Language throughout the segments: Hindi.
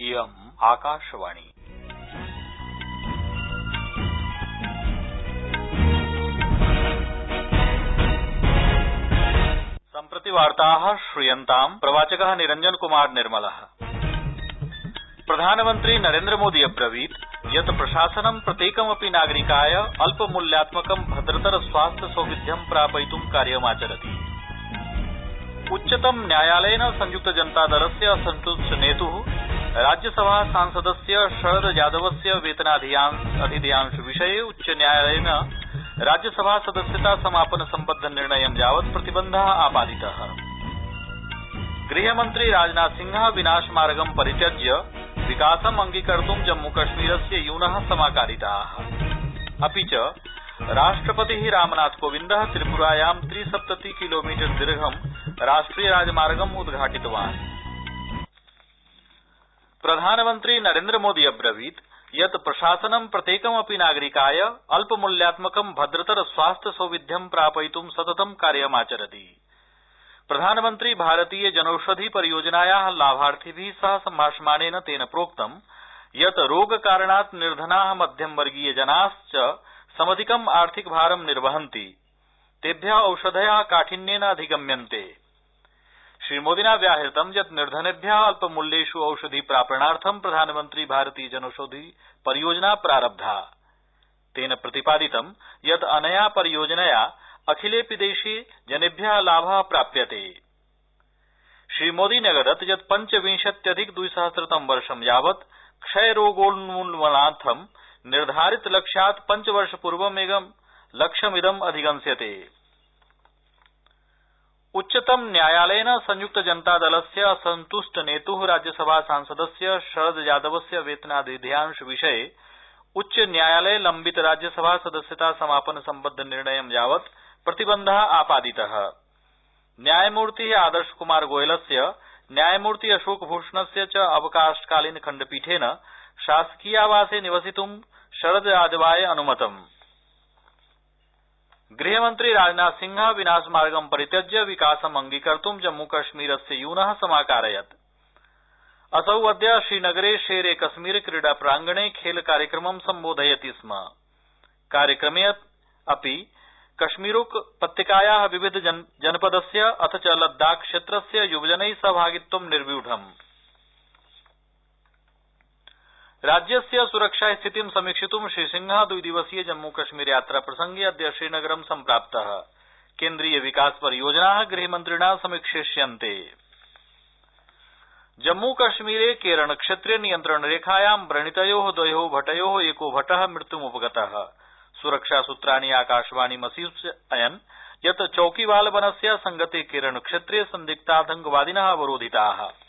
इयम् आकाशवाणी। सम्प्रति वार्ताः श्रूयन्ताम् प्रवाचकः निरञ्जन कुमार निर्मलः। प्रधानमन्त्री नरेन्द्रमोदी अब्रवीत् यत् प्रशासनं प्रत्येकमपि नागरिकाय अल्पमूल्यात्मकं भद्रतर स्वास्थ्य सौविध्यं प्रापयितुं कार्यमाचरति। उच्चतम न्यायालयेन संयुक्त जनता दलस्य असन्तुष्ट नेतुः राज्यसभा सांसदस्य शरद यादवस्य विषये उच्चन्यायालयेन राज्यसभा सदस्यता समापन सम्बद्ध निर्णयं यावत् प्रतिबन्धः आपादितः। गृहमन्त्री राजनाथसिंहः विनाशमार्गं परित्यज्य विकासम् अंगीकर्तुं जम्मूकश्मीरस्य यूनः समाकारिताः। अपि च, राष्ट्रपतिः रामनाथ कोविन्दः त्रिपुरायां त्रिसप्तति किलोमीटर दीर्घं राष्ट्रिय राजमार्गम् उद्घाटितवान्। प्रधानमन्त्री नरेन्द्रमोदी अब्रवीत् यत् प्रशासनं प्रत्येकमपि नागरिकाय अल्पमूल्यात्मकं भद्रतर स्वास्थ्य सौविध्यं प्रापयितुं सततं कार्यमाचरति प्रधानमन्त्री भारतीय जनौषधि परियोजनाया लाभार्थिभि सह सम्भाषमाणेन तेन प्रोक्तं यत् रोगकारणात् निर्धना मध्यमवर्गीय जनाश्च समधिकम् आर्थिक भारं निर्वहन्ति। तेभ्य औषधय काठिन्येन अधिगम्यन्ते। श्रीमोदिना व्याहृतं यत् निर्धनेभ्य अल्पमूल्येष् औषधि प्रापणार्थं प्रधानमन्त्री भारतीय जनौषधि परियोजना प्रारब्धा। तेन प्रतिपादितं यत् अनया परियोजनया अखिलेऽपि देशे जनेभ्य लाभ प्राप्यते। श्रीमोदी न्यगदत् यत् पञ्चविंशत्यधिक द्विसहस्रतम वर्ष यावत् क्षयरोगोन्मूलनार्थं निर्धारित लक्ष्यात् पञ्चवर्षपूर्वमेव लक्ष्यमिदम् अधिगम्स्यते उच्चतम न्यायालयेन संयुक्त जनता दलस्य असन्तुष्ट नेतुः राज्यसभा सांसदस्य शरद यादवस्य वेतनाधिदेयांश विषये उच्चन्यायालये लम्बित राज्यसभा सदस्यता समापन सम्बद्ध निर्णयं यावत् प्रतिबन्धः आपादितः। न्यायमूर्ति आदर्श कुमार गोयलस्य, न्यायमूर्ति अशोक भूषणस्य च अवकाशकालीन खण्डपीठेन शासकीयावासे निवसितुं शरद यादवाय अनुमतम्। गृहमन्त्री राजनाथसिंहः विनाशमार्गं परित्यज्य विकासम् अंगीकर्तुं जम्मूकश्मीरस्य यून समाकारयत्। असौ अद्य श्रीनगरे शेर कश्मीर क्रीडा प्रांगणे खेल कार्यक्रमं सम्बोधयति स्म। कार्यक्रमे अपि कश्मीरोपत्यकाया विविध जनपदस्य अथ च लद्दाख क्षेत्रस्य युवजनै सहभागित्वं निर्व्यूढम्। राज्यस्य सुरक्षा स्थितिं समीक्षितुं श्रीसिंहः द्विदिवसीय जम्मूकश्मीर यात्रा प्रसंगे अद्य श्रीनगरं सम्प्राप्तः। केंद्रीय विकास परियोजनाः गृहमन्त्रिणा समीक्षिष्यन्ते। जम्मूकश्मीरे केरणक्षेत्रे नियन्त्रणरेखायां व्रणितयोः द्वयोः भटयोः, एको भटः मृत्युमुपगतः। सुरक्षासूत्राणि आकाशवाणीमसूचयन् यत् चौकीवाल वनस्य संगते केरणक्षेत्रे सन्दिग्धातंकवादिनः अवरोधिताः।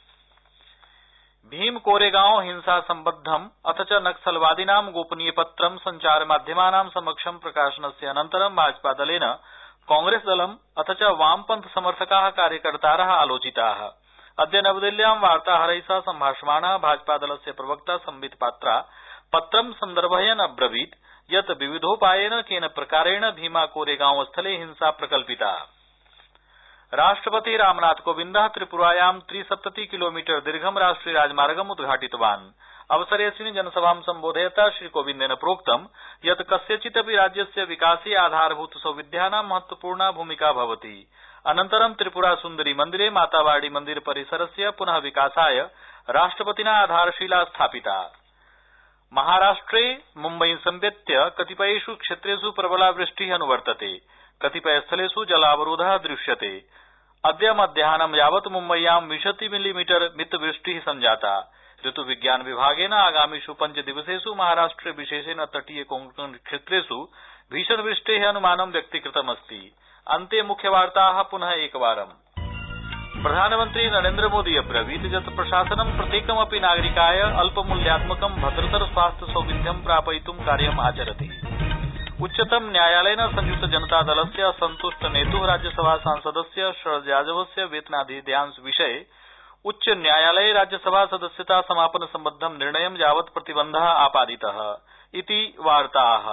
भीम कोरेगांव हिंसा सम्बद्धम् अथ च नक्सलवादिनां गोपनीयपत्रं सञ्चारमाध्यमानां समक्षं प्रकाशनस्य अनन्तरं भाजपादलेन कांग्रेसदलम् अथ च वामपन्थ समर्थकाः कार्यकर्तारः आलोचिता। अद्य नवदिल्ल्यां वार्ताहरैः सह सम्भाषमाणः भाजपादलस्य प्रवक्ता संबित पात्रा पत्रं सन्दर्भयन् अब्रवीत्, यत् विविधोपायेन केन प्रकारेण भीमा कोरेगांव स्थले हिंसा प्रकल्पिता। राष्ट्रपति रामनाथ कोविन्दः त्रिपुरायां त्रिसप्तति किलोमीटर दीर्घं राष्ट्रिय राजमार्गम् उद्घाटितवान्। अवसरेऽस्मिन् जनसभां सम्बोधयता श्रीकोविन्देन प्रोक्तं यत् कस्यचिदपि राज्यस्य विकासे आधारभूत सौविध्यानां महत्वपूर्णा भूमिका भवति। अनन्तरं त्रिपुरा सुन्दरी मन्दिरे मातावाड़ी मंदिर परिसरस्य पुनः विकासाय राष्ट्रपतिना आधारशिला स्थापिता। महाराष्ट्रे मुम्बयीं समवेत्य कतिपयेष् क्षेत्रेष् प्रबला वृष्टिः अनुवर्तते। कतिपयस्थलेष् जलावरोध दृश्यते। अद्य मध्याह्नं यावत् मुम्बय्यां विंशति मिलीमीटर मितवृष्टिः सञ्जाता। ऋतुविज्ञान विभागेन आगामिष् पञ्चदिवसेष् महाराष्ट्रे विशेषेण तटीय कोंकण क्षेत्रेष् भीषणवृष्टेः अनुमानं व्यक्तीकृतमस्ति। अन्ते मुख्यवार्ताः पुनः एकवारम्। प्रधानमन्त्री नरेन्द्रमोदी अब्रवीत् यत् प्रशासनं प्रत्येकमपि नागरिकाय अल्पमूल्यात्मकं, भद्रतर स्वास्थ्य सौविध्यं प्रापयितुं कार्यम् आचरति। उच्चतम न्यायालयेन संयुक्त जनता दलस्य असन्तुष्ट नेतुः राज्यसभा सांसदस्य शरद यादवस्य वेतनाधिदेयांश विषये उच्चन्यायालये राज्यसभा सदस्यता समापन सम्बद्धं निर्णयं यावत् प्रतिबन्ध आपादित इति वार्ताः।